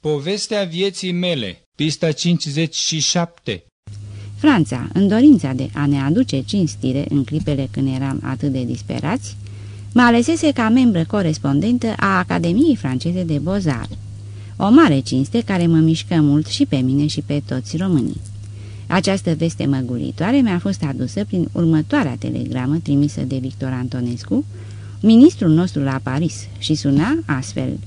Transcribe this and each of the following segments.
Povestea vieții mele, pista 57 Franța, în dorința de a ne aduce cinstire în clipele când eram atât de disperați, mă alesese ca membră corespondentă a Academiei franceze de Bozar. O mare cinste care mă mișcă mult și pe mine și pe toți românii. Această veste măguritoare mi-a fost adusă prin următoarea telegramă trimisă de Victor Antonescu, ministrul nostru la Paris, și suna astfel.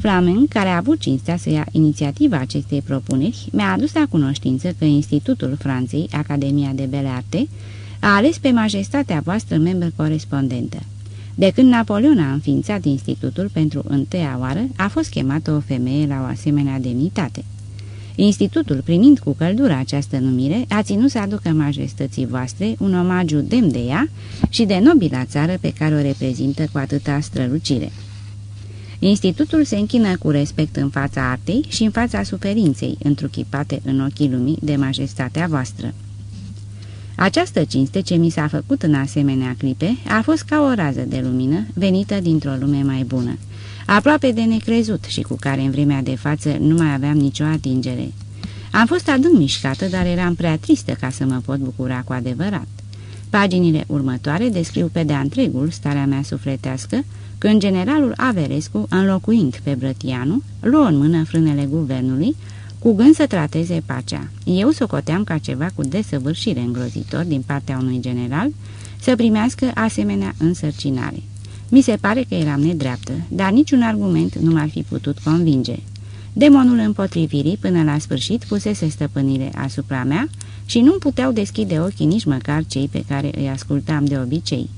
Flamen, care a avut cinstea să ia inițiativa acestei propuneri, mi-a adus la cunoștință că Institutul Franței, Academia de Bele Arte, a ales pe majestatea voastră membră corespondentă. De când Napoleon a înființat institutul pentru întâia oară, a fost chemată o femeie la o asemenea demnitate. Institutul, primind cu căldură această numire, a ținut să aducă majestății voastre un omagiu demn de ea și de nobila țară pe care o reprezintă cu atâta strălucire. Institutul se închină cu respect în fața artei și în fața suferinței, întruchipate în ochii lumii de majestatea voastră. Această cinste ce mi s-a făcut în asemenea clipe a fost ca o rază de lumină venită dintr-o lume mai bună, aproape de necrezut și cu care în vremea de față nu mai aveam nicio atingere. Am fost adânc mișcată, dar eram prea tristă ca să mă pot bucura cu adevărat. Paginile următoare descriu pe de-a întregul starea mea sufletească, când generalul Averescu, înlocuind pe Brătianu, luă în mână frânele guvernului, cu gând să trateze pacea. Eu socoteam ca ceva cu desăvârșire îngrozitor din partea unui general să primească asemenea însărcinare. Mi se pare că eram nedreaptă, dar niciun argument nu m-ar fi putut convinge. Demonul împotrivirii până la sfârșit pusese stăpânire asupra mea și nu puteau deschide ochii nici măcar cei pe care îi ascultam de obicei.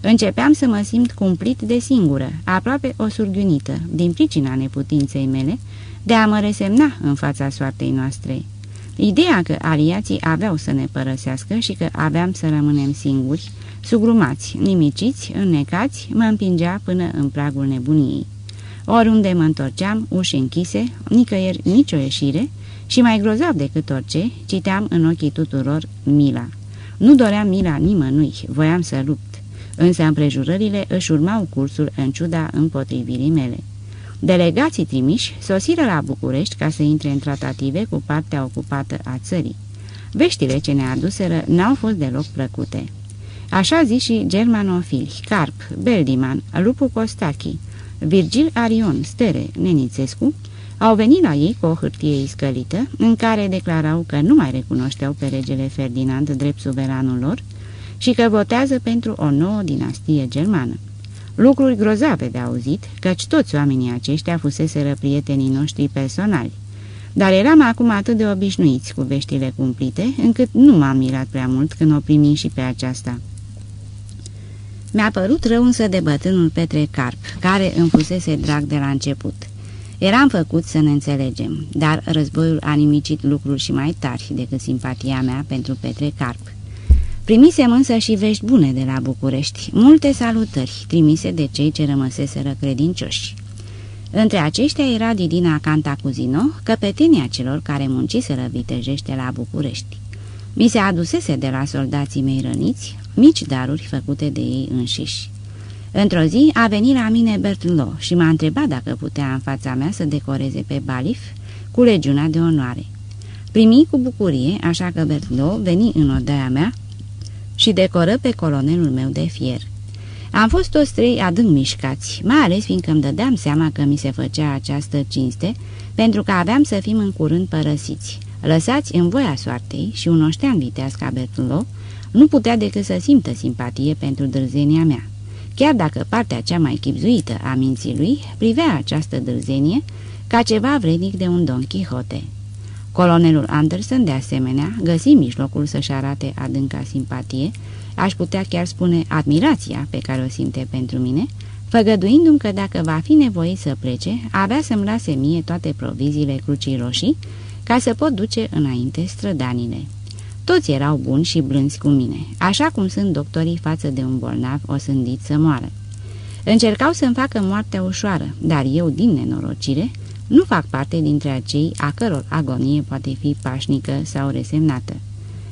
Începeam să mă simt cumplit de singură, aproape o surghiunită, din pricina neputinței mele, de a mă resemna în fața soartei noastre. Ideea că aliații aveau să ne părăsească și că aveam să rămânem singuri, sugrumați, nimiciți, înnecați, mă împingea până în pragul nebuniei. Oriunde mă întorceam, uși închise, nicăieri nicio ieșire și mai grozav decât orice, citeam în ochii tuturor mila. Nu doream mila nimănui, voiam să lupt, însă împrejurările își urmau cursul în ciuda împotrivirii mele. Delegații trimiși sosiră la București ca să intre în tratative cu partea ocupată a țării. Veștile ce ne aduseră n-au fost deloc plăcute. Așa zi și germanofili, Carp, Beldiman, Lupu Costachi, Virgil Arion, Stere, Nenițescu, au venit la ei cu o hârtie iscălită, în care declarau că nu mai recunoșteau pe regele Ferdinand drept suveranul lor și că votează pentru o nouă dinastie germană. Lucruri grozave de auzit, căci toți oamenii aceștia fuseseră prietenii noștri personali. Dar eram acum atât de obișnuiți cu veștile cumplite, încât nu m-am mirat prea mult când o primi și pe aceasta. Mi-a părut rău însă de bătrânul Petre Carp, care îmi fusese drag de la început. Eram făcut să ne înțelegem, dar războiul a nimicit lucruri și mai tari decât simpatia mea pentru Petre Carp. Primisem însă și vești bune de la București, multe salutări trimise de cei ce rămăseseră credincioși. Între aceștia era Didina Cantacuzino, căpetenia celor care munciseră vitejește la București. Mi se adusese de la soldații mei răniți mici daruri făcute de ei înșiși. Într-o zi a venit la mine Bertlo și m-a întrebat dacă putea în fața mea să decoreze pe Balif cu legiunea de onoare. Primi cu bucurie, așa că Bertlo veni în odaia mea și decoră pe colonelul meu de fier. Am fost toți trei adânc mișcați, mai ales fiindcă îmi dădeam seama că mi se făcea această cinste, pentru că aveam să fim în curând părăsiți, lăsați în voia soartei și un oștean viteaz ca Bertlo nu putea decât să simtă simpatie pentru dârzenia mea. Chiar dacă partea cea mai chipzuită a minții lui privea această dârzenie ca ceva vrednic de un Don Quixote. Colonelul Anderson, de asemenea, găsi mijlocul să-și arate adânca simpatie, aș putea chiar spune admirația pe care o simte pentru mine, făgăduindu-mi că dacă va fi nevoit să plece, avea să-mi lase mie toate proviziile crucii roșii, ca să pot duce înainte strădanile. Toți erau buni și blânzi cu mine, așa cum sunt doctorii față de un bolnav osândit să moară. Încercau să-mi facă moartea ușoară, dar eu, din nenorocire, nu fac parte dintre acei a căror agonie poate fi pașnică sau resemnată.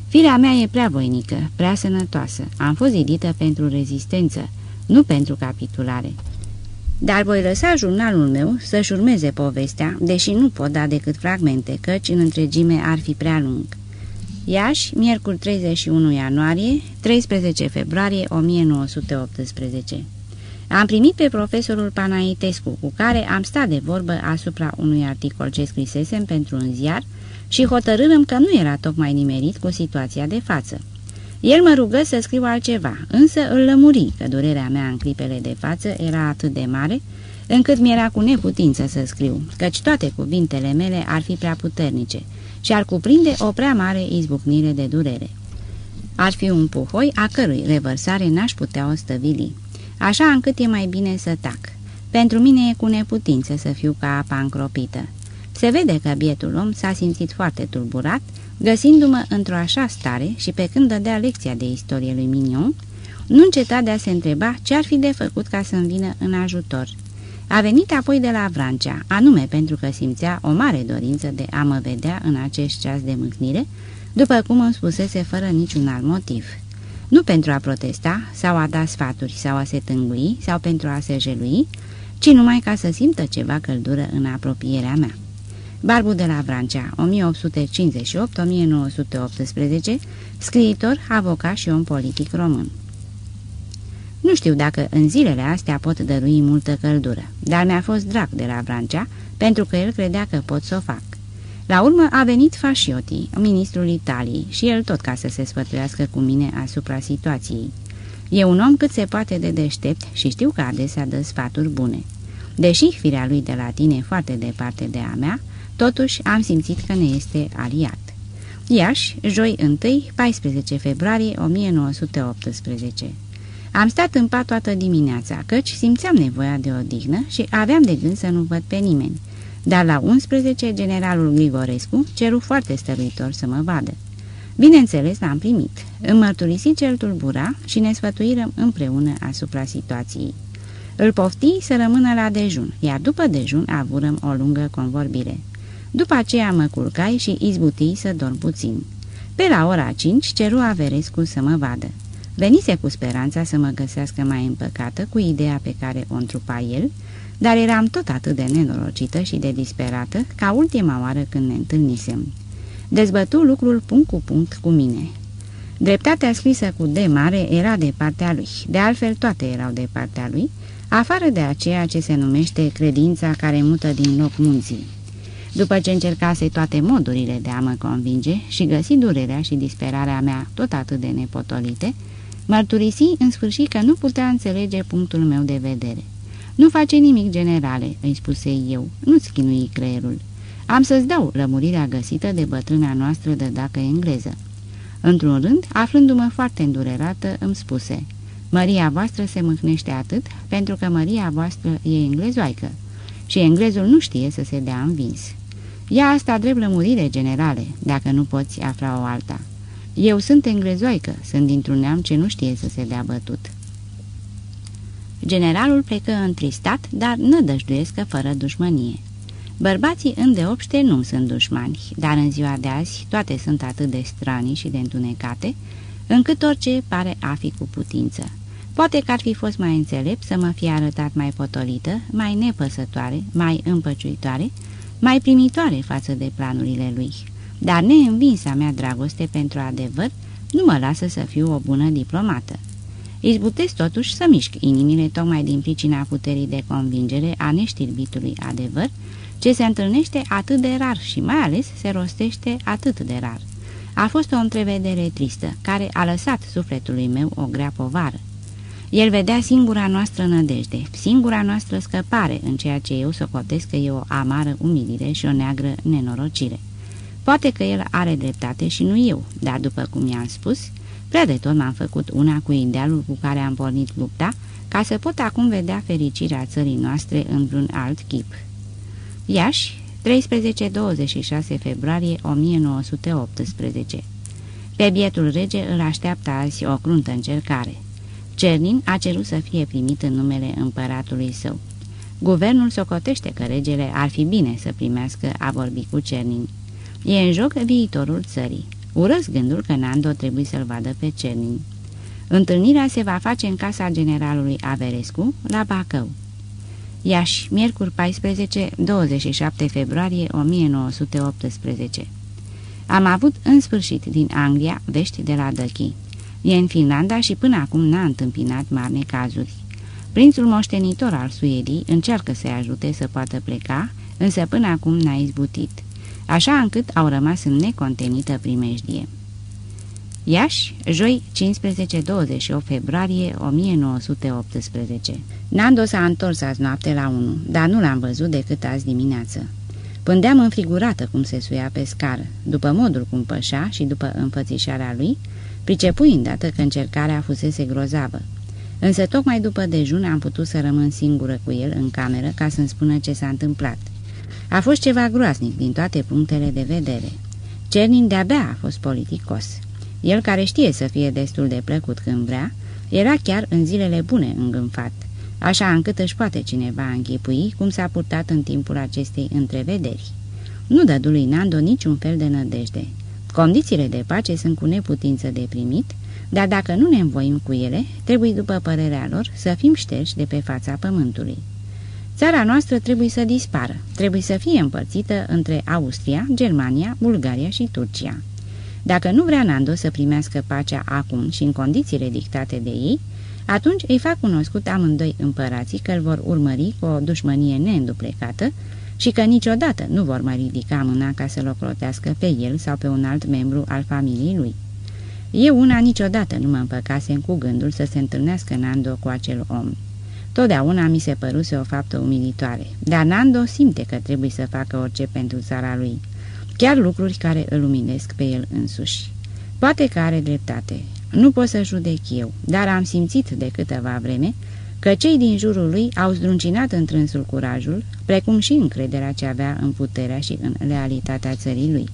Firea mea e prea voinică, prea sănătoasă. Am fost zidită pentru rezistență, nu pentru capitulare. Dar voi lăsa jurnalul meu să-și urmeze povestea, deși nu pot da decât fragmente, căci în întregime ar fi prea lung. Iași, miercuri 31 ianuarie, 13 februarie 1918 Am primit pe profesorul Panaitescu, cu care am stat de vorbă asupra unui articol ce scrisesem pentru un ziar și hotărârăm că nu era tocmai nimerit cu situația de față. El mă rugă să scriu altceva, însă îl lămuri că durerea mea în clipele de față era atât de mare, încât mi-era cu neputință să scriu, căci toate cuvintele mele ar fi prea puternice și ar cuprinde o prea mare izbucnire de durere. Ar fi un puhoi a cărui revărsare n-aș putea o stăvili, așa încât e mai bine să tac. Pentru mine e cu neputință să fiu ca apa încropită. Se vede că bietul om s-a simțit foarte tulburat, găsindu-mă într-o așa stare și pe când dădea lecția de istorie lui Mignon, nu înceta de a se întreba ce ar fi de făcut ca să-mi vină în ajutor. A venit apoi de la Vrancea, anume pentru că simțea o mare dorință de a mă vedea în acest ceas de mâhnire, după cum îmi spusese fără niciun alt motiv. Nu pentru a protesta, sau a da sfaturi, sau a se tângui, sau pentru a se jelui, ci numai ca să simtă ceva căldură în apropierea mea. Barbu de la Vrancea, 1858-1918, scriitor, avocat și om politic român. Nu știu dacă în zilele astea pot dărui multă căldură, dar mi-a fost drag de la Vrancea, pentru că el credea că pot să o fac. La urmă a venit Fasciotti, ministrul Italiei, și el tot ca să se sfătuiască cu mine asupra situației. E un om cât se poate de deștept și știu că adesea dă sfaturi bune. Deși firea lui de la tine e foarte departe de a mea, totuși am simțit că ne este aliat. Iași, joi 1, 14 februarie 1918 Am stat în pat toată dimineața, căci simțeam nevoia de odihnă și aveam de gând să nu văd pe nimeni. Dar la 11, generalul Grigorescu ceru foarte stăruitor să mă vadă. Bineînțeles, l-am primit. Îmi mărturisi cel tulbura și ne sfătuirăm împreună asupra situației. Îl pofti să rămână la dejun, iar după dejun avurăm o lungă convorbire. După aceea mă culcai și izbutii să dorm puțin. Pe la ora 5 ceru Averescu să mă vadă. Venise cu speranța să mă găsească mai împăcată cu ideea pe care o întrupa el, dar eram tot atât de nenorocită și de disperată ca ultima oară când ne întâlnisem. Dezbătu lucrul punct cu punct cu mine. Dreptatea scrisă cu D mare era de partea lui, de altfel toate erau de partea lui, afară de aceea ce se numește credința care mută din loc munții. După ce încercase toate modurile de a mă convinge și găsi durerea și disperarea mea tot atât de nepotolite, mărturisi în sfârșit că nu putea înțelege punctul meu de vedere. Nu face nimic, generale," îi spuse eu, nu-ți chinui creierul. Am să-ți dau lămurirea găsită de bătrâna noastră de dacă engleză." Într-un rând, aflându-mă foarte îndurerată, îmi spuse, Măria voastră se mâhnește atât pentru că Măria voastră e englezoaică și englezul nu știe să se dea învins. Ia asta drept lămurire generale, dacă nu poți afla o alta. Eu sunt englezoică, sunt dintr-un neam ce nu știe să se dea bătut. Generalul plecă întristat, dar nădăjduiesc fără dușmănie. Bărbații îndeopște nu sunt dușmani, dar în ziua de azi toate sunt atât de stranii și de întunecate, încât orice pare a fi cu putință. Poate că ar fi fost mai înțelept să mă fie arătat mai potolită, mai nepăsătoare, mai împăciuitoare, mai primitoare față de planurile lui. Dar neînvinsa mea dragoste pentru adevăr nu mă lasă să fiu o bună diplomată. Izbutesc totuși să mișc inimile tocmai din pricina puterii de convingere a neștirbitului adevăr, ce se întâlnește atât de rar și mai ales se rostește atât de rar. A fost o întrevedere tristă, care a lăsat sufletului meu o grea povară. El vedea singura noastră nădejde, singura noastră scăpare în ceea ce eu socotesc că e o amară umilire și o neagră nenorocire. Poate că el are dreptate și nu eu, dar după cum i-am spus, prea de tot m-am făcut una cu idealul cu care am pornit lupta, ca să pot acum vedea fericirea țării noastre în vreun alt chip. Iași, 13-26 februarie 1918 Pe bietul rege îl așteaptă azi o cruntă încercare. Cernin a cerut să fie primit în numele împăratului său. Guvernul socotește că regele ar fi bine să primească a vorbi cu Cernin. E în joc viitorul țării. Urăsc gândul că Nando trebuie să-l vadă pe Cernin. Întâlnirea se va face în casa generalului Averescu, la Bacău. Iași, miercuri 14-27 februarie 1918 Am avut în sfârșit din Anglia vești de la Dăchi. E în Finlanda și până acum n-a întâmpinat mari necazuri. Prințul moștenitor al Suedii încearcă să-i ajute să poată pleca, însă până acum n-a izbutit, așa încât au rămas în necontenită primejdie. Iași, joi 15-28 februarie 1918 Nando s-a întors azi noapte la 1, dar nu l-am văzut decât azi dimineață. Pândeam înfrigurată cum se suia pe scară, după modul cum pășea și după înfățișarea lui, pricepui îndată că încercarea fusese grozavă. Însă tocmai după dejun am putut să rămân singură cu el în cameră ca să-mi spună ce s-a întâmplat. A fost ceva groaznic din toate punctele de vedere. Cernin de-abia a fost politicos. El care știe să fie destul de plăcut când vrea, era chiar în zilele bune îngânfat, așa încât își poate cineva închipui cum s-a purtat în timpul acestei întrevederi. Nu dădu lui Nando niciun fel de nădejde. Condițiile de pace sunt cu neputință de primit, dar dacă nu ne învoim cu ele, trebuie, după părerea lor, să fim șterși de pe fața pământului. Țara noastră trebuie să dispară, trebuie să fie împărțită între Austria, Germania, Bulgaria și Turcia. Dacă nu vrea Nando să primească pacea acum și în condițiile dictate de ei, atunci îi fac cunoscut amândoi împărații că îl vor urmări cu o dușmănie neînduplecată și că niciodată nu vor mai ridica mâna ca să-l ocrotească pe el sau pe un alt membru al familiei lui. Eu una niciodată nu mă împăcasem cu gândul să se întâlnească Nando cu acel om. Totdeauna mi se păruse o faptă umilitoare, dar Nando simte că trebuie să facă orice pentru țara lui chiar lucruri care îl luminesc pe el însuși. Poate că are dreptate, nu pot să judec eu, dar am simțit de câteva vreme că cei din jurul lui au zdruncinat întrânsul curajul, precum și încrederea ce avea în puterea și în realitatea țării lui.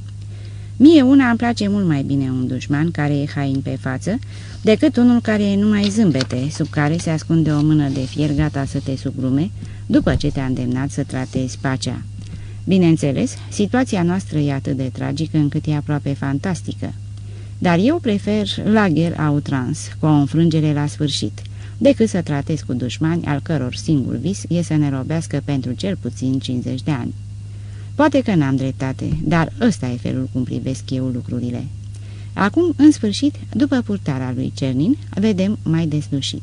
Mie una îmi place mult mai bine un dușman care e hain pe față, decât unul care e numai zâmbete, sub care se ascunde o mână de fier gata să te sugrume, după ce te-a îndemnat să tratezi pacea. Bineînțeles, situația noastră e atât de tragică încât e aproape fantastică. Dar eu prefer la guerre outrance, cu o înfrângere la sfârșit, decât să tratez cu dușmani al căror singur vis e să ne robească pentru cel puțin 50 de ani. Poate că n-am dreptate, dar ăsta e felul cum privesc eu lucrurile. Acum, în sfârșit, după purtarea lui Cernin, vedem mai deslușit.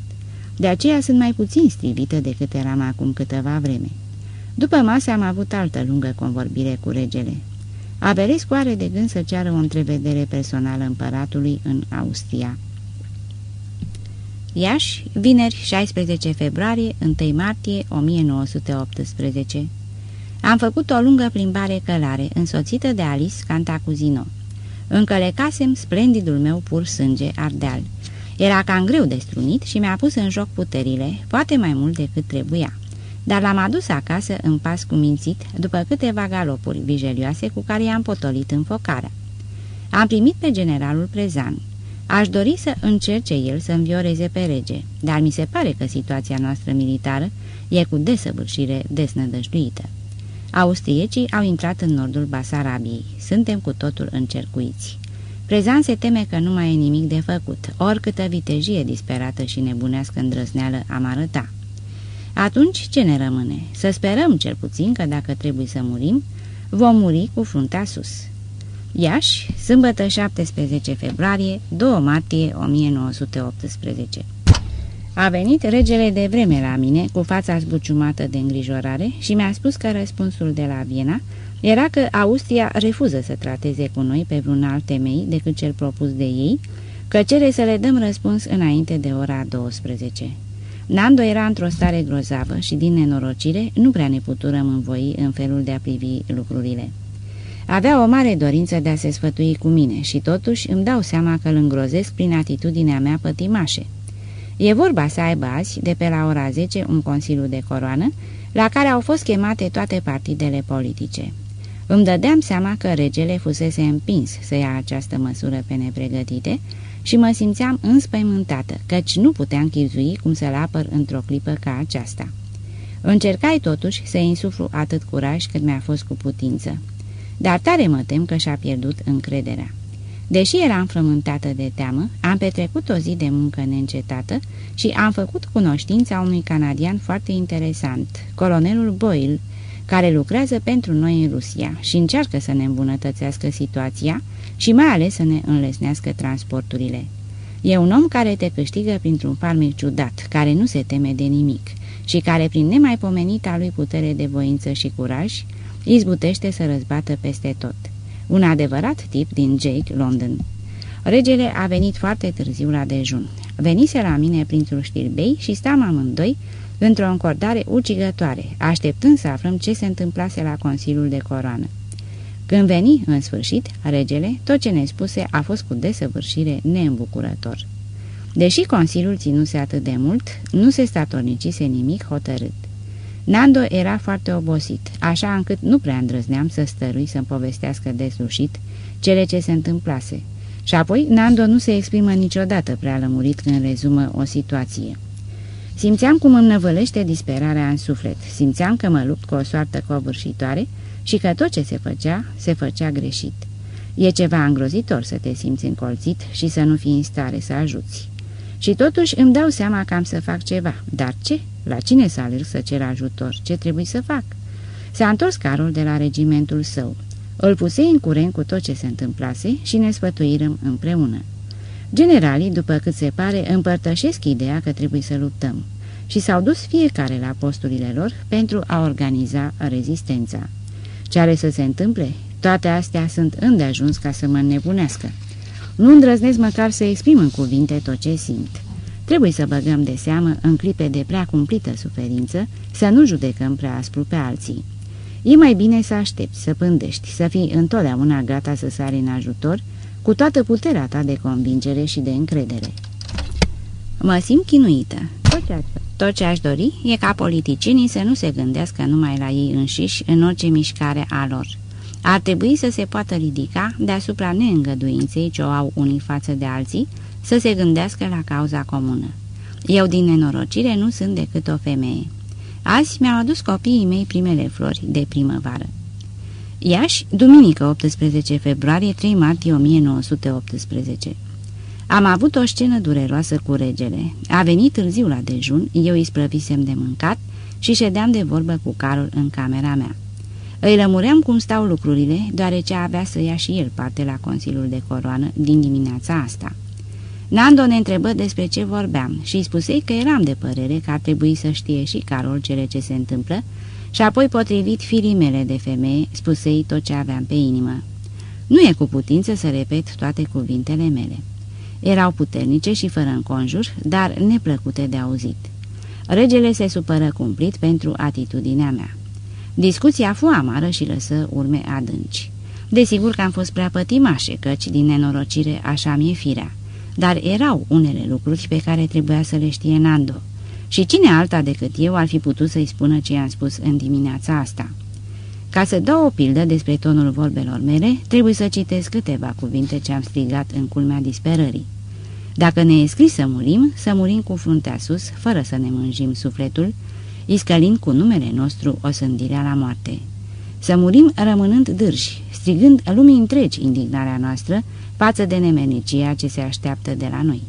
De aceea sunt mai puțin strivită decât eram acum câteva vreme. După masă am avut altă lungă convorbire cu regele. Aberescu are de gând să ceară o întrevedere personală împăratului în Austria. Iași, vineri 16 februarie, 1 martie 1918 Am făcut o lungă plimbare călare, însoțită de Alice Cantacuzino. Încălecasem splendidul meu pur sânge ardeal. Era cam greu de strunit și mi-a pus în joc puterile, poate mai mult decât trebuia dar l-am adus acasă în pas cu mințit după câteva galopuri vijelioase cu care i-am potolit în focarea. Am primit pe generalul Prezan. Aș dori să încerce el să învioreze pe rege, dar mi se pare că situația noastră militară e cu desăvârșire desnădăjduită. Austriecii au intrat în nordul Basarabiei. Suntem cu totul încercuiți. Prezan se teme că nu mai e nimic de făcut, oricâtă vitejie disperată și nebunească îndrăzneală am arăta. Atunci ce ne rămâne? Să sperăm cel puțin că dacă trebuie să murim, vom muri cu fruntea sus. Iași, sâmbătă 17 februarie, 2 martie 1918 A venit regele de vreme la mine, cu fața zbuciumată de îngrijorare și mi-a spus că răspunsul de la Viena era că Austria refuză să trateze cu noi pe vreun alt temei decât cel propus de ei, că cere să le dăm răspuns înainte de ora 12. Nando era într-o stare grozavă și, din nenorocire, nu prea ne puturăm învoi în felul de a privi lucrurile. Avea o mare dorință de a se sfătui cu mine și totuși îmi dau seama că îl îngrozesc prin atitudinea mea pătimașe. E vorba să aibă azi, de pe la ora 10, un consiliu de coroană, la care au fost chemate toate partidele politice. Îmi dădeam seama că regele fusese împins să ia această măsură pe nepregătite și mă simțeam înspăimântată, căci nu puteam chizui cum să-l apăr într-o clipă ca aceasta. Încercai totuși să insuflu atât curaj cât mi-a fost cu putință, dar tare mă tem că și-a pierdut încrederea. Deși eram frământată de teamă, am petrecut o zi de muncă neîncetată și am făcut cunoștința unui canadian foarte interesant, colonelul Boyle, care lucrează pentru noi în Rusia și încearcă să ne îmbunătățească situația și mai ales să ne înlesnească transporturile. E un om care te câștigă printr-un farmec ciudat, care nu se teme de nimic și care, prin nemaipomenita lui putere de voință și curaj, izbutește să răzbată peste tot. Un adevărat tip din Jake, London. Regele a venit foarte târziu la dejun. Venise la mine printr-un știrbei și stam amândoi într-o încordare ucigătoare, așteptând să aflăm ce se întâmplase la Consiliul de Coroană. Când veni, în sfârșit, regele, tot ce ne spuse a fost cu desăvârșire neîmbucurător. Deși Consiliul ținuse atât de mult, nu se statornicise nimic hotărât. Nando era foarte obosit, așa încât nu prea îndrăzneam să stărui să-mi povestească deslușit cele ce se întâmplase. Și apoi, Nando nu se exprimă niciodată prea lămurit când rezumă o situație. Simțeam cum îmi năvălește disperarea în suflet, simțeam că mă lupt cu o soartă covârșitoare și că tot ce se făcea, se făcea greșit. E ceva îngrozitor să te simți încolțit și să nu fii în stare să ajuți. Și totuși îmi dau seama că am să fac ceva. Dar ce? La cine să alerg să cer ajutor? Ce trebuie să fac? S-a întors carul de la regimentul său. Îl pusei în curent cu tot ce se întâmplase și ne sfătuirăm împreună. Generalii, după cât se pare, împărtășesc ideea că trebuie să luptăm și s-au dus fiecare la posturile lor pentru a organiza rezistența. Ce are să se întâmple? Toate astea sunt îndeajuns ca să mă nebunească. Nu îndrăznesc măcar să exprim în cuvinte tot ce simt. Trebuie să băgăm de seamă, în clipe de prea cumplită suferință, să nu judecăm prea aspru pe alții. E mai bine să aștepți, să pândești, să fii întotdeauna gata să sari în ajutor, cu toată puterea ta de convingere și de încredere. Mă simt chinuită. Tot ce aș dori e ca politicienii să nu se gândească numai la ei înșiși în orice mișcare a lor. Ar trebui să se poată ridica deasupra neîngăduinței ce o au unii față de alții, să se gândească la cauza comună. Eu, din nenorocire, nu sunt decât o femeie. Azi mi-au adus copiii mei primele flori de primăvară. Iași, duminică 18 februarie, 3 martie 1918 Am avut o scenă dureroasă cu regele. A venit târziu la dejun, eu îi sprăvisem de mâncat și ședeam de vorbă cu Carol în camera mea. Îi lămuream cum stau lucrurile, deoarece avea să ia și el parte la Consiliul de Coroană din dimineața asta. Nando ne întrebă despre ce vorbeam și îi spusei că eram de părere că ar trebui să știe și Carol cele ce se întâmplă și apoi, potrivit firii mele de femeie, spusei tot ce aveam pe inimă. Nu e cu putință să repet toate cuvintele mele. Erau puternice și fără înconjur, dar neplăcute de auzit. Regele se supără cumplit pentru atitudinea mea. Discuția fu amară și lăsă urme adânci. Desigur că am fost prea pătimașe, căci din nenorocire așa mi-e firea. Dar erau unele lucruri pe care trebuia să le știe Nando. Și cine alta decât eu ar fi putut să-i spună ce i-am spus în dimineața asta? Ca să dau o pildă despre tonul vorbelor mele, trebuie să citesc câteva cuvinte ce am strigat în culmea disperării. Dacă ne e scris să murim, să murim cu fruntea sus, fără să ne mânjim sufletul, iscălind cu numele nostru o sândirea la moarte. Să murim rămânând dârși, strigând lumii întregi indignarea noastră față de nemenicia ce se așteaptă de la noi.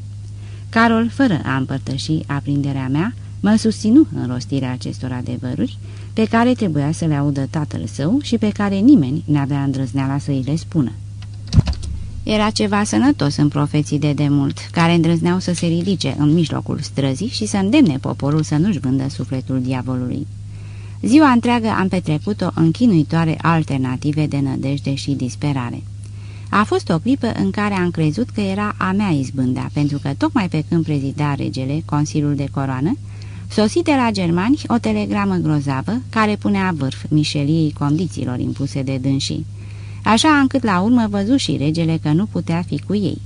Carol, fără a împărtăși aprinderea mea, mă susținu în rostirea acestor adevăruri, pe care trebuia să le audă tatăl său și pe care nimeni n-avea îndrăzneala să îi le spună. Era ceva sănătos în profeții de demult, care îndrăzneau să se ridice în mijlocul străzii și să îndemne poporul să nu-și vândă sufletul diavolului. Ziua întreagă am petrecut-o în chinuitoare alternative de nădejde și disperare. A fost o clipă în care am crezut că era a mea izbânda, pentru că tocmai pe când prezida regele Consiliul de Coroană, sosi de la germani o telegramă grozavă care punea vârf mișeliei condițiilor impuse de dânsii așa încât la urmă văzu și regele că nu putea fi cu ei.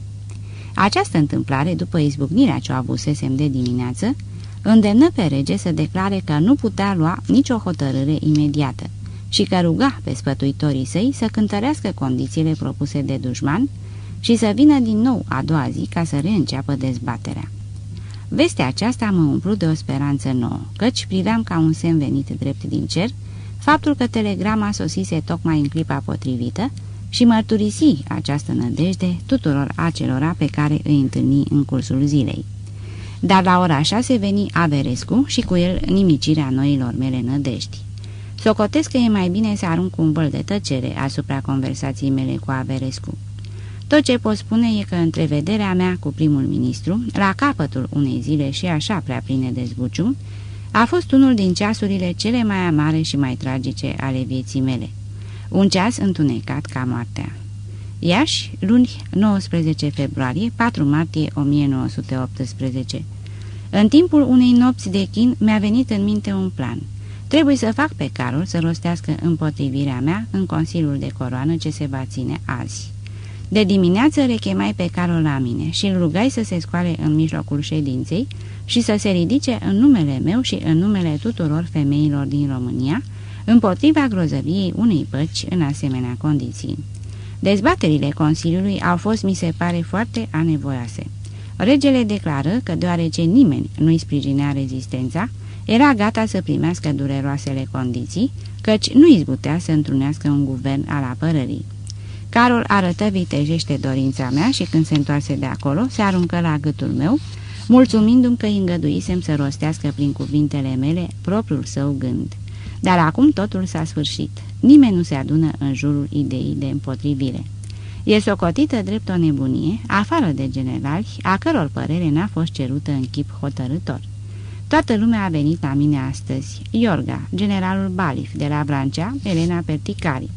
Această întâmplare, după izbucnirea ce o avusesem de dimineață, îndemnă pe rege să declare că nu putea lua nicio hotărâre imediată și că ruga pe spătuitorii săi să cântărească condițiile propuse de dușman și să vină din nou a doua zi ca să reînceapă dezbaterea. Vestea aceasta mă umplu de o speranță nouă, căci priveam ca un semn venit drept din cer, faptul că telegrama sosise tocmai în clipa potrivită, și mărturisi această nădejde tuturor acelora pe care îi întâlni în cursul zilei. Dar la ora șase veni Averescu și cu el nimicirea noilor mele nădejdi. Socotesc că e mai bine să arunc un văl de tăcere asupra conversației mele cu Averescu. Tot ce pot spune e că întrevederea mea cu primul ministru, la capătul unei zile și așa prea pline de zbucium, a fost unul din ceasurile cele mai amare și mai tragice ale vieții mele. Un ceas întunecat ca moartea. Iași, luni 19 februarie, 4 martie 1918 În timpul unei nopți de chin mi-a venit în minte un plan. Trebuie să fac pe Carol să rostească împotrivirea mea în Consiliul de Coroană ce se va ține azi. De dimineață rechemai pe Carol la mine și îl rugai să se scoale în mijlocul ședinței și să se ridice în numele meu și în numele tuturor femeilor din România, împotriva grozăviei unei păci în asemenea condiții. Dezbaterile Consiliului au fost, mi se pare, foarte anevoioase. Regele declară că, deoarece nimeni nu-i sprijinea rezistența, era gata să primească dureroasele condiții, căci nu izbutea să întrunească un guvern al apărării. Carol arătă vitejește dorința mea și când se întoarse de acolo, se aruncă la gâtul meu, mulțumindu-mi că îi îngăduisem să rostească prin cuvintele mele propriul său gând. Dar acum totul s-a sfârșit. Nimeni nu se adună în jurul ideii de împotrivire. E socotită drept o nebunie, afară de generali, a căror părere n-a fost cerută în chip hotărător. Toată lumea a venit la mine astăzi. Iorga, generalul Balif, de la Brancea, Elena Perticari.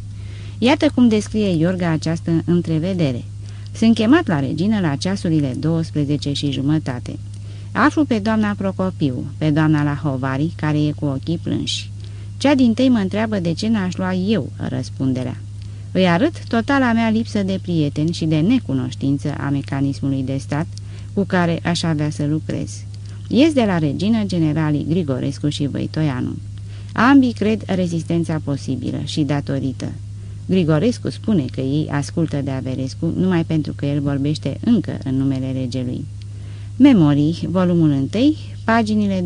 Iată cum descrie Iorga această întrevedere. Sunt chemat la regină la ceasurile 12 și jumătate. Aflu pe doamna Procopiu, pe doamna Lahovari, care e cu ochii plânși. Cea din tâi mă întreabă de ce n-aș lua eu răspunderea. Îi arăt totala mea lipsă de prieteni și de necunoștință a mecanismului de stat cu care aș avea să lucrez. Ies de la regină generalii Grigorescu și Văitoianu. Ambii cred rezistența posibilă și datorită. Grigorescu spune că ei ascultă de Averescu numai pentru că el vorbește încă în numele regelui. Memorii, volumul 1, paginile 288-289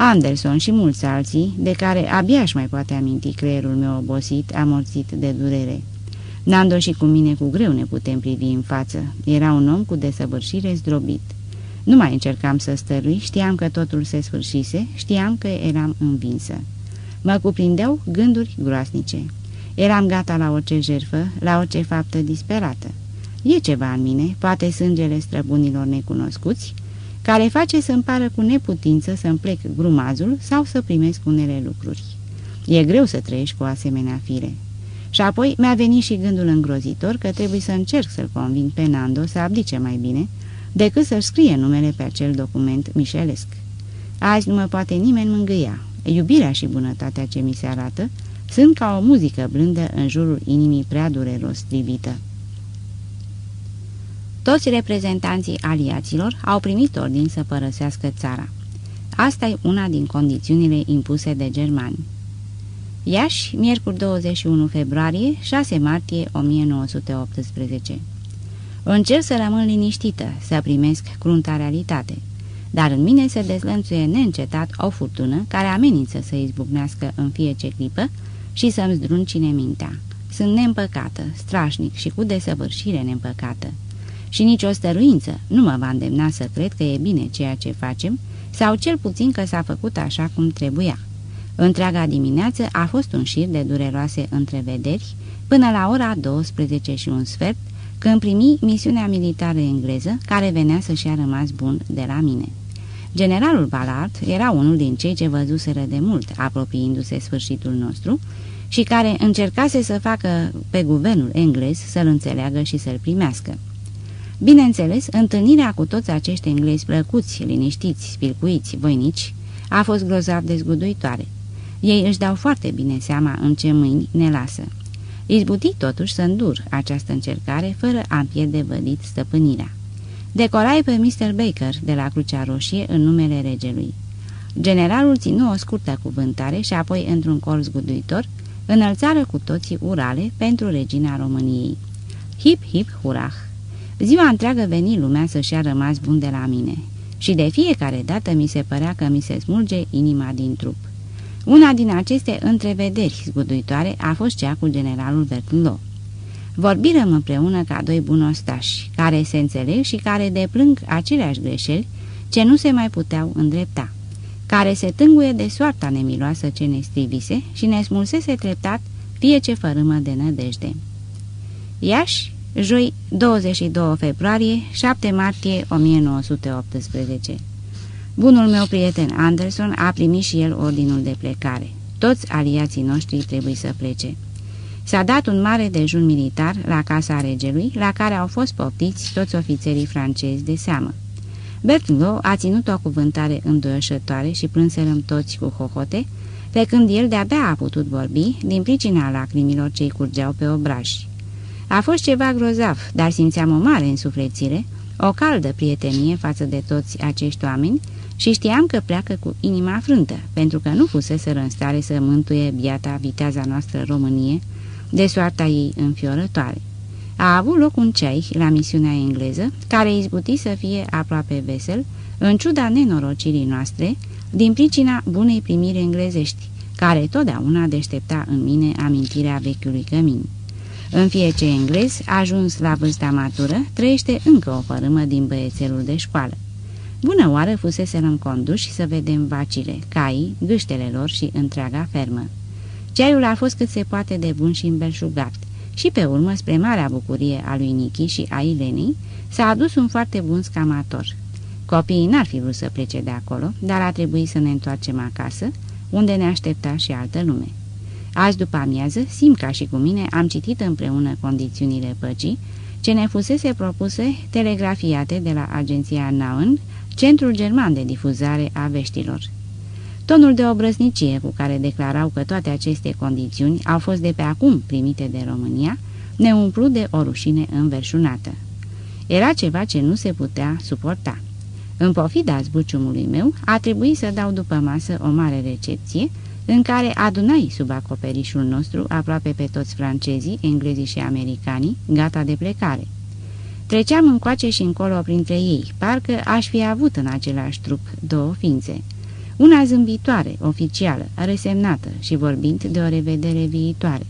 Anderson și mulți alții, de care abia își mai poate aminti creierul meu obosit, amorțit de durere. Nando și cu mine cu greu ne putem privi în față. Era un om cu desăvârșire zdrobit. Nu mai încercam să stărui, știam că totul se sfârșise, știam că eram învinsă. Mă cuprindeau gânduri groasnice. Eram gata la orice jerfă, la orice faptă disperată. E ceva în mine, poate sângele străbunilor necunoscuți, care face să-mi pară cu neputință să-mi plec grumazul sau să primesc unele lucruri. E greu să trăiești cu asemenea fire. Și apoi mi-a venit și gândul îngrozitor că trebuie să încerc să-l conving pe Nando să abdice mai bine, decât să-și scrie numele pe acel document mișelesc. Azi nu mă poate nimeni mângâia. Iubirea și bunătatea ce mi se arată sunt ca o muzică blândă în jurul inimii prea dureros strivită. Toți reprezentanții aliaților au primit ordin să părăsească țara. Asta e una din condițiunile impuse de germani. Iași, miercuri 21 februarie, 6 martie 1918 Încerc să rămân liniștită, să primesc crunta realitate, dar în mine se dezlănțuie neîncetat o furtună care amenință să izbucnească în fiecare clipă și să-mi zdruncine mintea. Sunt neîmpăcată, strașnic și cu desăvârșire neîmpăcată. Și nicio stăruință nu mă va îndemna să cred că e bine ceea ce facem, sau cel puțin că s-a făcut așa cum trebuia. Întreaga dimineață a fost un șir de dureroase întrevederi, până la ora 12 și un sfert, când primi misiunea militară engleză, care venea să-și a rămas bun de la mine. Generalul Ballard era unul din cei ce văzuseră de mult, apropiindu-se sfârșitul nostru, și care încercase să facă pe guvernul englez să-l înțeleagă și să-l primească. Bineînțeles, întâlnirea cu toți acești englezi plăcuți, liniștiți, spilcuiți, voinici, a fost grozav de zguduitoare. Ei își dau foarte bine seama în ce mâini ne lasă. Izbuti totuși să îndur această încercare fără a pierde vădit stăpânirea. Decorai pe Mr. Baker de la Crucea Roșie în numele regelui. Generalul ținu o scurtă cuvântare și apoi, într-un cor zguduitor, înălțară cu toții urale pentru regina României. Hip, hip, hurah! Ziua întreagă veni lumea să-și a rămas bun de la mine și de fiecare dată mi se părea că mi se smulge inima din trup. Una din aceste întrevederi zguduitoare a fost cea cu generalul Bertulot. Vorbirăm împreună ca doi bunostași, care se înțeleg și care deplâng aceleași greșeli ce nu se mai puteau îndrepta, care se tânguie de soarta nemiloasă ce ne strivise și ne smulsese treptat fie ce fărâmă de nădejde. Iași, joi 22 februarie, 7 martie 1918 Bunul meu prieten Anderson a primit și el ordinul de plecare. Toți aliații noștri trebuie să plece. S-a dat un mare dejun militar la casa regelui, la care au fost poftiți toți ofițerii francezi de seamă. Berthelot a ținut o cuvântare îndoioșătoare și plânserăm toți cu hohote, pe când el de-abia a putut vorbi din pricina lacrimilor ce-i curgeau pe obraji. A fost ceva grozav, dar simțeam o mare însuflețire, o caldă prietenie față de toți acești oameni și știam că pleacă cu inima frântă, pentru că nu fusese în stare să mântuie biata viteaza noastră Românie de soarta ei înfiorătoare. A avut loc un ceai la misiunea engleză, care izbuti să fie aproape vesel, în ciuda nenorocirii noastre, din pricina bunei primiri englezești, care totdeauna deștepta în mine amintirea vechiului cămin. În fie ce englez, ajuns la vârsta matură, trăiește încă o fărâmă din băiețelul de școală. Bună oară fuseserăm conduși să vedem vacile, caii, gâștele lor și întreaga fermă. Ceaiul a fost cât se poate de bun și îmbelșugat și pe urmă, spre marea bucurie a lui Nichi și a Ilenei, s-a adus un foarte bun scamator. Copiii n-ar fi vrut să plece de acolo, dar a trebuit să ne întoarcem acasă, unde ne aștepta și altă lume. Azi după amiază, Simca și cu mine am citit împreună condițiunile păcii, ce ne fusese propuse telegrafiate de la agenția Naun, Centrul German de Difuzare a Veștilor. Tonul de obrăznicie cu care declarau că toate aceste condiții au fost de pe acum primite de România, ne umplu de o rușine înverșunată. Era ceva ce nu se putea suporta. În pofida zbuciumului meu, a trebuit să dau după masă o mare recepție, în care adunai sub acoperișul nostru aproape pe toți francezii, englezii și americanii, gata de plecare. Treceam încoace și încolo printre ei, parcă aș fi avut în același trup două ființe. Una zâmbitoare, oficială, resemnată și vorbind de o revedere viitoare,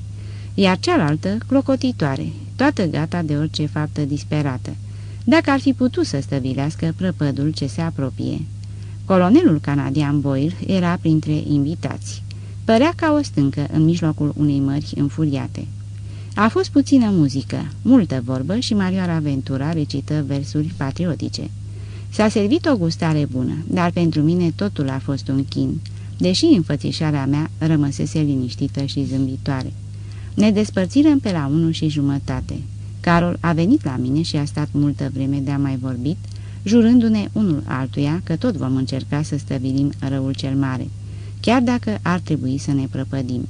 iar cealaltă clocotitoare, toată gata de orice faptă disperată, dacă ar fi putut să stăvilească prăpădul ce se apropie. Colonelul canadian Boyle era printre invitați. Părea ca o stâncă în mijlocul unei mări înfuriate. A fost puțină muzică, multă vorbă și Marioara Ventura recită versuri patriotice. S-a servit o gustare bună, dar pentru mine totul a fost un chin, deși înfățișarea mea rămăsese liniștită și zâmbitoare. Ne despărțirăm pe la unu și jumătate. Carol a venit la mine și a stat multă vreme de a mai vorbit, jurându-ne unul altuia că tot vom încerca să stăvilim răul cel mare, chiar dacă ar trebui să ne prăpădim.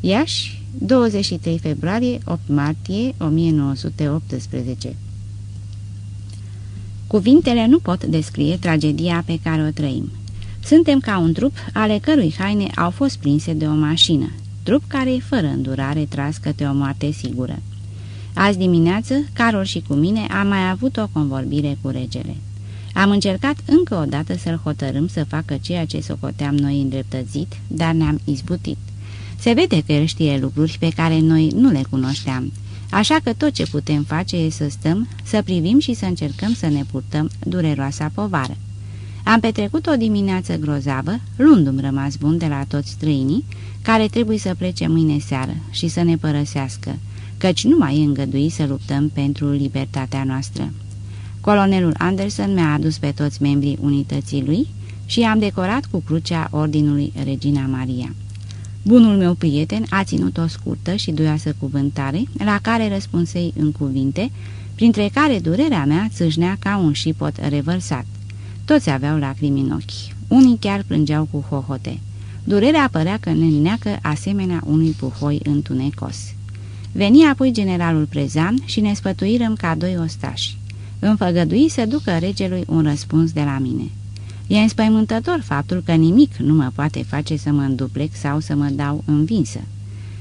Iași, 23 februarie, 8 martie 1918 Cuvintele nu pot descrie tragedia pe care o trăim. Suntem ca un trup ale cărui haine au fost prinse de o mașină, trup care e fără îndurare tras către o moarte sigură. Azi dimineață, Carol și cu mine am mai avut o convorbire cu regele. Am încercat încă o dată să-l hotărâm să facă ceea ce socoteam noi îndreptățit, dar ne-am izbutit. Se vede că el știe lucruri pe care noi nu le cunoșteam Așa că tot ce putem face e să stăm, să privim și să încercăm să ne purtăm dureroasa povară. Am petrecut o dimineață grozavă, luându-mi rămas bun de la toți străinii, care trebuie să plece mâine seară și să ne părăsească, căci nu mai e îngăduit să luptăm pentru libertatea noastră. Colonelul Anderson mi-a adus pe toți membrii unității lui și am decorat cu crucea Ordinului Regina Maria. Bunul meu prieten a ținut o scurtă și duioasă cuvântare, la care răspunsei în cuvinte, printre care durerea mea țâșnea ca un șipot revărsat. Toți aveau lacrimi în ochi, unii chiar plângeau cu hohote. Durerea părea că ne neacă asemenea unui puhoi întunecos. Veni apoi generalul Prezan și ne spătuirăm ca doi ostași. Înfăgădui să ducă regelui un răspuns de la mine. E înspăimântător faptul că nimic nu mă poate face să mă înduplec sau să mă dau învinsă.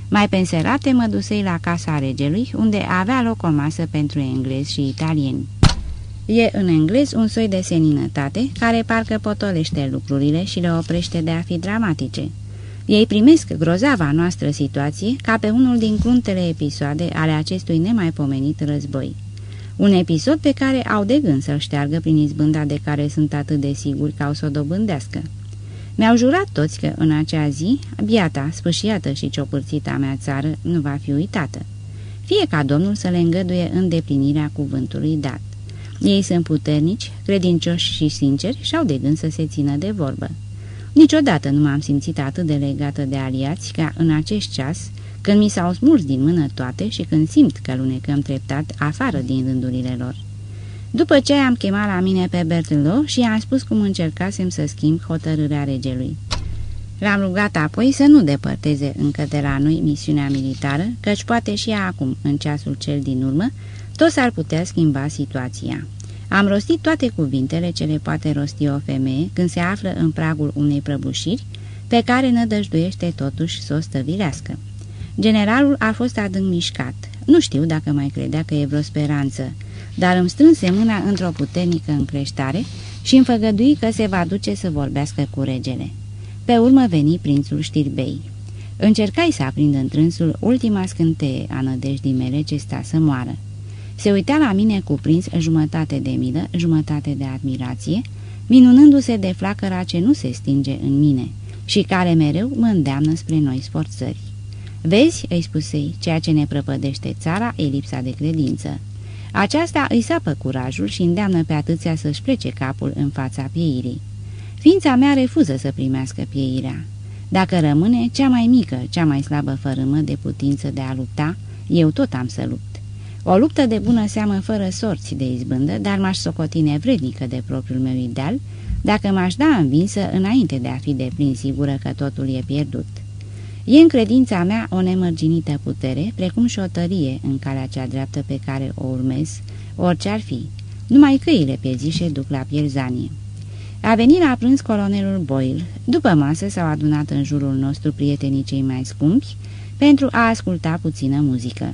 Mai penserate mă dusei la casa regelui, unde avea loc o masă pentru englezi și italieni. E în englez un soi de seninătate care parcă potolește lucrurile și le oprește de a fi dramatice. Ei primesc grozava noastră situație ca pe unul din cruntele episoade ale acestui nemaipomenit război. Un episod pe care au de gând să-l șteargă prin izbânda de care sunt atât de siguri ca o să o dobândească. Mi-au jurat toți că în acea zi, biata, spășiată și ciopârțita mea țară nu va fi uitată. Fie ca Domnul să le îngăduie îndeplinirea cuvântului dat. Ei sunt puternici, credincioși și sinceri și au de gând să se țină de vorbă. Niciodată nu m-am simțit atât de legată de aliați ca în acest ceas, când mi s-au smuls din mână toate și când simt că lunecăm treptat afară din rândurile lor. După ce am chemat la mine pe Bertelo și i-am spus cum încercasem să schimb hotărârea regelui. L-am rugat apoi să nu depărteze încă de la noi misiunea militară, căci poate și acum, în ceasul cel din urmă, tot s-ar putea schimba situația. Am rostit toate cuvintele ce le poate rosti o femeie când se află în pragul unei prăbușiri, pe care nădăjduiește totuși să o stăvilească. Generalul a fost adânc mișcat. Nu știu dacă mai credea că e vreo speranță, dar îmi strânse mâna într-o puternică încreștare și îmi făgădui că se va duce să vorbească cu regele. Pe urmă veni prințul Știrbei. Încercai să aprind în trânsul ultima scânteie a nădejdii mele ce sta să moară. Se uita la mine cuprins jumătate de milă, jumătate de admirație, minunându-se de flacăra ce nu se stinge în mine și care mereu mă îndeamnă spre noi sforțări. Vezi, îi spusei, ceea ce ne prăpădește țara e lipsa de credință. Aceasta îi sapă curajul și îndeamnă pe atâția să-și plece capul în fața pieirii. Ființa mea refuză să primească pieirea. Dacă rămâne cea mai mică, cea mai slabă fărâmă de putință de a lupta, eu tot am să lupt. O luptă de bună seamă fără sorți de izbândă, dar m-aș socoti nevrednică de propriul meu ideal, dacă m-aș da învinsă înainte de a fi de plin sigură că totul e pierdut. E în credința mea o nemărginită putere, precum și o tărie în calea cea dreaptă pe care o urmez, orice ar fi. Numai căile piezișe duc la pierzanie. A venit la prânz colonelul Boyle. După masă s-au adunat în jurul nostru prietenii cei mai scumpi pentru a asculta puțină muzică.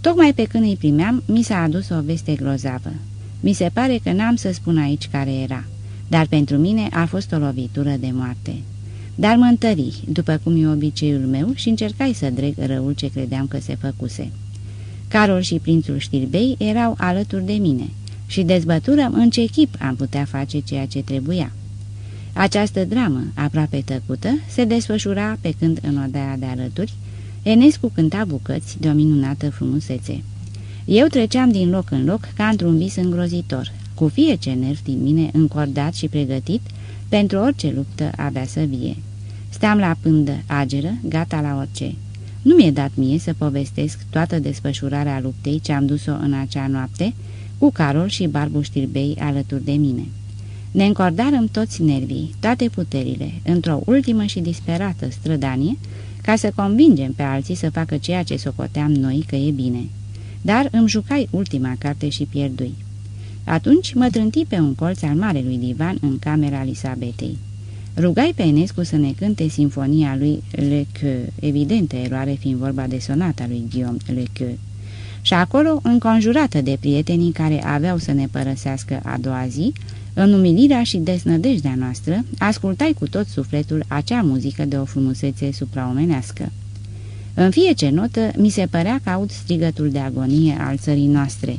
Tocmai pe când îi primeam, mi s-a adus o veste grozavă. Mi se pare că n-am să spun aici care era, dar pentru mine a fost o lovitură de moarte. Dar mă întări, după cum e obiceiul meu, și încercai să dreg răul ce credeam că se făcuse. Carol și prințul Știrbei erau alături de mine și dezbăturăm în ce chip am putea face ceea ce trebuia. Această dramă, aproape tăcută, se desfășura pe când în odaia de alături, Enescu cânta bucăți de o minunată frumusețe. Eu treceam din loc în loc ca într-un vis îngrozitor, cu fiece nerv din mine încordat și pregătit pentru orice luptă avea să vie. Steam la pândă ageră, gata la orice. Nu mi-e dat mie să povestesc toată desfășurarea luptei ce am dus-o în acea noapte, cu Carol și Barbu Știrbei alături de mine. Ne încordarăm toți nervii, toate puterile, într-o ultimă și disperată strădanie, ca să convingem pe alții să facă ceea ce socoteam noi că e bine. Dar îmi jucai ultima carte și pierdui. Atunci mă trânti pe un colț al marelui divan în camera Elisabetei. Rugai pe Enescu să ne cânte sinfonia lui Le Queux, evidentă eroare fiind vorba de sonata lui Guillaume Le Queux. Și acolo, înconjurată de prietenii care aveau să ne părăsească a doua zi, în umilirea și desnădejdea noastră, ascultai cu tot sufletul acea muzică de o frumusețe supraomenească. În fiecare notă mi se părea că aud strigătul de agonie al țării noastre,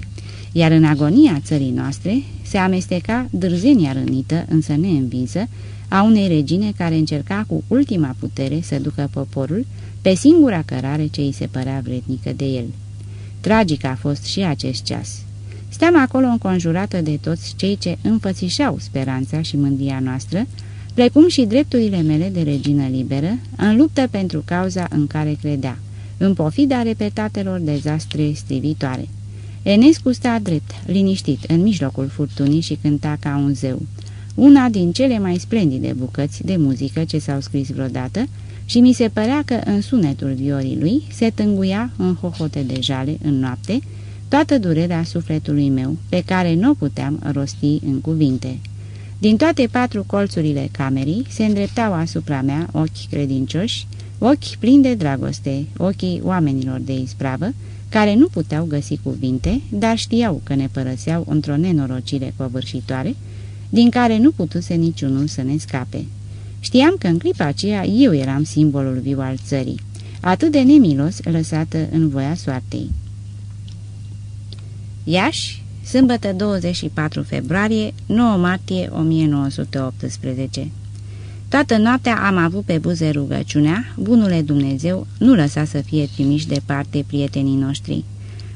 iar în agonia țării noastre se amesteca dârzenia rănită, însă neînvinsă, a unei regine care încerca cu ultima putere să ducă poporul pe singura cărare ce îi se părea vrednică de el. Tragic a fost și acest ceas. Steam acolo înconjurată de toți cei ce înfățișau speranța și mândria noastră, precum și drepturile mele de regină liberă, în luptă pentru cauza în care credea, în pofida repetatelor dezastre strivitoare. Enescu sta drept, liniștit, în mijlocul furtunii și cânta ca un zeu. Una din cele mai splendide bucăți de muzică ce s-au scris vreodată și mi se părea că în sunetul viorii lui se tânguia în hohote de jale în noapte, toată durerea sufletului meu, pe care nu o puteam rosti în cuvinte. Din toate patru colțurile camerei se îndreptau asupra mea ochi credincioși, ochi plini de dragoste, ochii oamenilor de ispravă, care nu puteau găsi cuvinte, dar știau că ne părăseau într-o nenorocire covârșitoare, din care nu putuse niciunul să ne scape. Știam că în clipa aceea eu eram simbolul viu al țării, atât de nemilos lăsată în voia soartei. Iași, sâmbătă 24 februarie, 9 martie 1918 Toată noaptea am avut pe buze rugăciunea, bunule Dumnezeu, nu lăsa să fie trimiși departe prietenii noștri.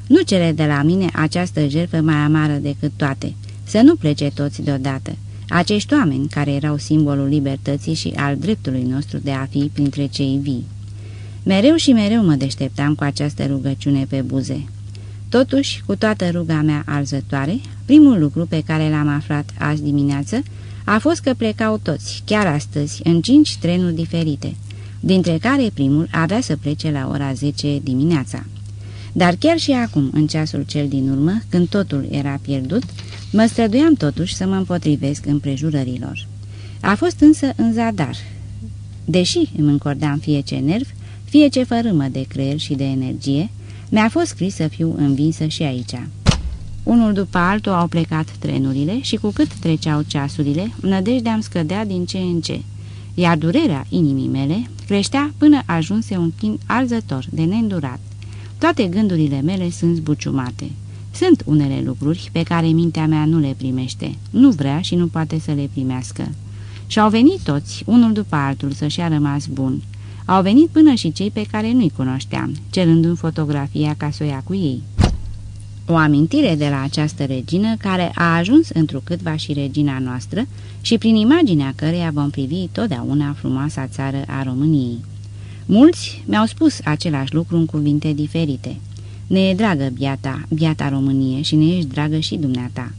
Nu cere de la mine această jertfă mai amară decât toate, să nu plece toți deodată. Acești oameni care erau simbolul libertății și al dreptului nostru de a fi printre cei vii. Mereu și mereu mă deșteptam cu această rugăciune pe buze. Totuși, cu toată ruga mea arzătoare, primul lucru pe care l-am aflat azi dimineață a fost că plecau toți, chiar astăzi, în cinci trenuri diferite, dintre care primul avea să plece la ora 10 dimineața. Dar chiar și acum, în ceasul cel din urmă, când totul era pierdut, mă străduiam totuși să mă împotrivesc împrejurărilor. A fost însă în zadar. Deși îmi încordam fie ce nerv, fie ce fărâmă de creier și de energie, mi-a fost scris să fiu învinsă și aici. Unul după altul au plecat trenurile și cu cât treceau ceasurile, nădejdea îmi scădea din ce în ce, iar durerea inimii mele creștea până ajunse un chin alzător de neîndurat. Toate gândurile mele sunt zbuciumate. Sunt unele lucruri pe care mintea mea nu le primește, nu vrea și nu poate să le primească. Și au venit toți, unul după altul, să-și a rămas bun. Au venit până și cei pe care nu-i cunoșteam, cerându-mi fotografia ca să o ia cu ei. O amintire de la această regină care a ajuns întrucâtva și regina noastră și prin imaginea căreia vom privi totdeauna frumoasa țară a României. Mulți mi-au spus același lucru în cuvinte diferite. Ne e dragă biata, biata Românie și ne ești dragă și dumneata.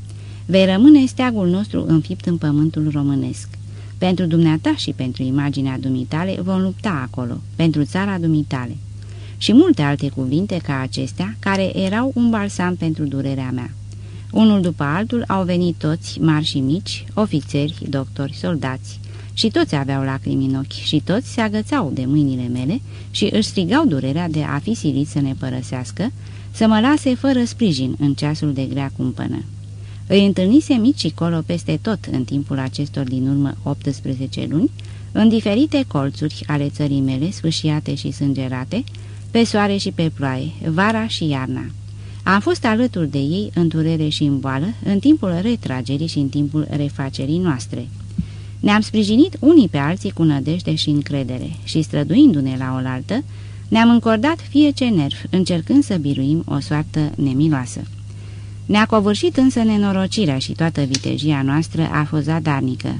Vei rămâne steagul nostru înfipt în pământul românesc. Pentru dumneata și pentru imaginea dumitale vom lupta acolo, pentru țara dumitale și multe alte cuvinte ca acestea, care erau un balsam pentru durerea mea. Unul după altul au venit toți, mari și mici, ofițeri, doctori, soldați, și toți aveau lacrimi în ochi și toți se agățau de mâinile mele și își strigau durerea de a fi silit să ne părăsească, să mă lase fără sprijin în ceasul de grea cumpănă. Îi întâlnise mici și colo peste tot în timpul acestor din urmă 18 luni, în diferite colțuri ale țării mele sfâșiate și sângerate, pe soare și pe ploaie, vara și iarna. Am fost alături de ei în durere și în boală, în timpul retragerii și în timpul refacerii noastre. Ne-am sprijinit unii pe alții cu nădejde și încredere și, străduindu-ne la oaltă, ne-am încordat fie ce nerv, încercând să biruim o soartă nemiloasă. Ne-a covârșit însă nenorocirea și toată vitejia noastră a fost zadarnică.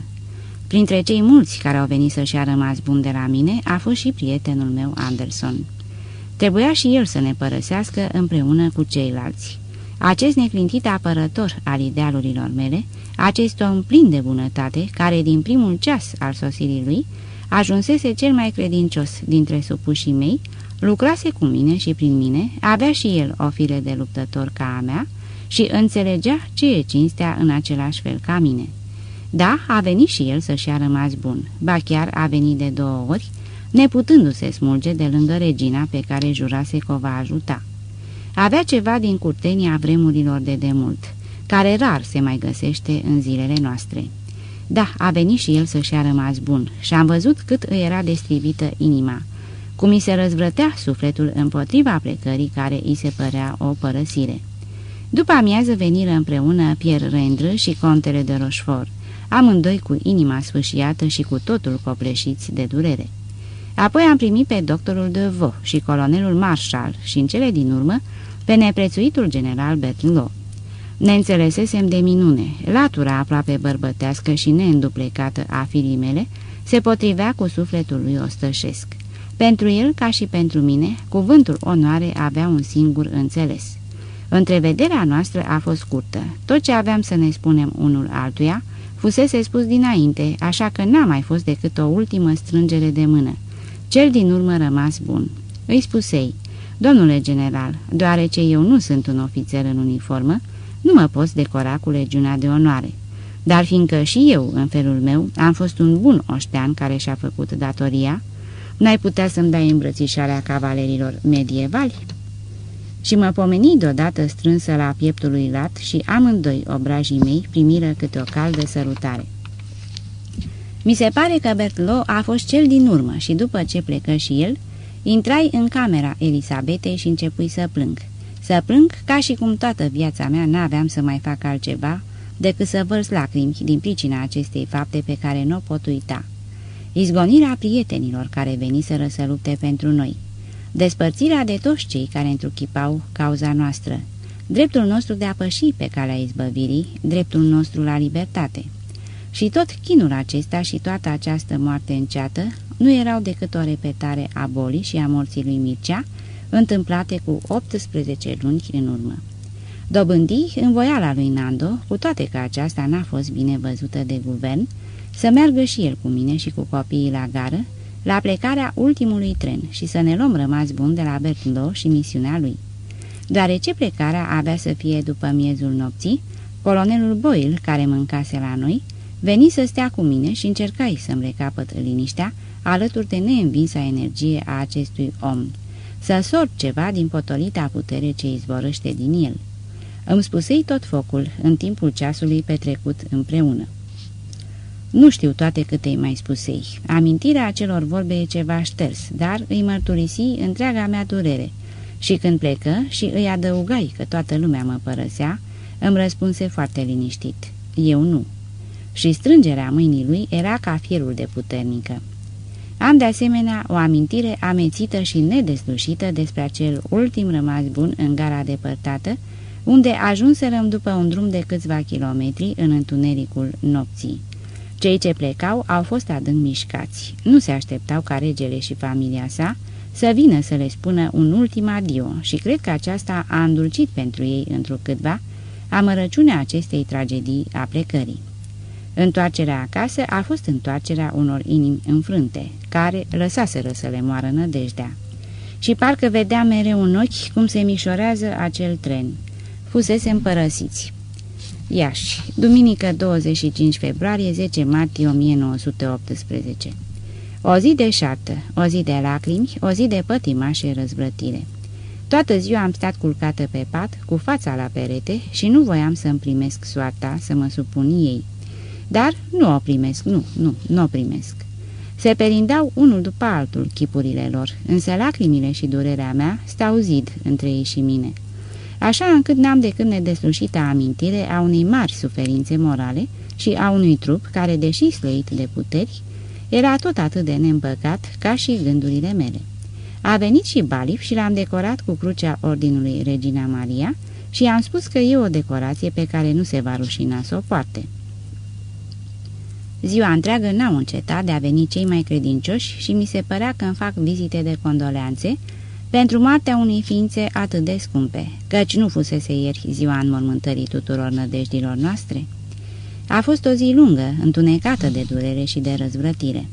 Printre cei mulți care au venit să-și a rămas bun de la mine a fost și prietenul meu Anderson. Trebuia și el să ne părăsească împreună cu ceilalți. Acest neclintit apărător al idealurilor mele, acest om plin de bunătate, care din primul ceas al sosirii lui ajunsese cel mai credincios dintre supușii mei, lucrase cu mine și prin mine, avea și el o fire de luptător ca a mea și înțelegea ce e cinstea în același fel ca mine. Da, a venit și el să-și a rămas bun, ba chiar a venit de două ori, neputându-se smulge de lângă regina pe care jurase că o va ajuta. Avea ceva din curtenia vremurilor de demult, care rar se mai găsește în zilele noastre. Da, a venit și el să-și a rămas bun și am văzut cât îi era destrivită inima, cum îi se răzvrătea sufletul împotriva plecării care îi se părea o părăsire. După amiază veniră împreună Pierre Rendre și contele de Rochefort, amândoi cu inima sfâșiată și cu totul copleșiți de durere. Apoi am primit pe doctorul de Vaux și colonelul Marshall și în cele din urmă pe neprețuitul general Berthelot. Ne înțelesesem de minune, latura aproape bărbătească și neînduplecată a firii mele se potrivea cu sufletul lui ostășesc. Pentru el, ca și pentru mine, cuvântul onoare avea un singur înțeles. Întrevederea noastră a fost scurtă. Tot ce aveam să ne spunem unul altuia fusese spus dinainte, așa că n-a mai fost decât o ultimă strângere de mână. Cel din urmă rămas bun. Îi spusei, domnule general, deoarece eu nu sunt un ofițer în uniformă, nu mă pot decora cu legiunea de onoare. Dar fiindcă și eu, în felul meu, am fost un bun oștean care și-a făcut datoria, n-ai putea să-mi dai îmbrățișarea cavalerilor medievali? Și mă pomeni deodată strânsă la pieptul lui Lat și amândoi obrajii mei primiră câte o caldă sărutare. Mi se pare că Bertlo a fost cel din urmă și după ce plecă și el, intrai în camera Elisabetei și începui să plâng. Să plâng ca și cum toată viața mea n-aveam să mai fac altceva decât să vărs lacrimi din pricina acestei fapte pe care nu o pot uita. Izgonirea prietenilor care veniseră să lupte pentru noi. Despărțirea de toți cei care întruchipau cauza noastră. Dreptul nostru de a păși pe calea izbăvirii, dreptul nostru la libertate. Și tot chinul acesta și toată această moarte înceată nu erau decât o repetare a bolii și a morții lui Mircea, întâmplate cu 18 luni în urmă. Dobândi învoiala lui Nando, cu toate că aceasta n-a fost bine văzută de guvern, să meargă și el cu mine și cu copiii la gară, la plecarea ultimului tren și să ne luăm rămas bun de la Bertlo și misiunea lui. Deoarece plecarea avea să fie după miezul nopții, colonelul Boyle, care mâncase la noi, veni să stea cu mine și încercai să-mi recapăt liniștea, alături de neînvinsa energie a acestui om, să sorb ceva din potolita putere ce izvorăște din el. Îmi spusei tot focul în timpul ceasului petrecut împreună. Nu știu toate câte îi mai spusei. Amintirea acelor vorbe e ceva șters, dar îi mărturisi întreaga mea durere. Și când plecă și îi adăugai că toată lumea mă părăsea, îmi răspunse foarte liniștit. Eu nu. Și strângerea mâinii lui era ca fierul de puternică. Am de asemenea o amintire amețită și nedeslușită despre acel ultim rămas bun în gara depărtată, unde ajunserăm după un drum de câțiva kilometri în întunericul nopții. Cei ce plecau au fost adânc mișcați. Nu se așteptau ca regele și familia sa să vină să le spună un ultim adio și cred că aceasta a îndulcit pentru ei întrucâtva amărăciunea acestei tragedii a plecării. Întoarcerea acasă a fost întoarcerea unor inimi înfrânte, care lăsaseră să le moară nădejdea. Și parcă vedea mereu un ochi cum se mișorează acel tren. Fusese împărăsiți. Iași, duminică 25 februarie, 10 martie 1918 O zi de șartă, o zi de lacrimi, o zi de pătimașe răzvrătire. Toată ziua am stat culcată pe pat, cu fața la perete și nu voiam să-mi primesc soarta, să mă supun ei. Dar nu o primesc, nu, nu, nu o primesc. Se perindau unul după altul chipurile lor, însă lacrimile și durerea mea stau zid între ei și mine așa încât n-am decât nedeslușită amintire a unei mari suferințe morale și a unui trup care, deși slăit de puteri, era tot atât de neîmpăcat ca și gândurile mele. A venit și Balif și l-am decorat cu crucea Ordinului Regina Maria și i-am spus că e o decorație pe care nu se va rușina să o poarte. Ziua întreagă n-au încetat de a veni cei mai credincioși și mi se părea că îmi fac vizite de condoleanțe, pentru moartea unei ființe atât de scumpe, căci nu fusese ieri ziua înmormântării tuturor nădejdilor noastre. A fost o zi lungă, întunecată de durere și de răzvrătire.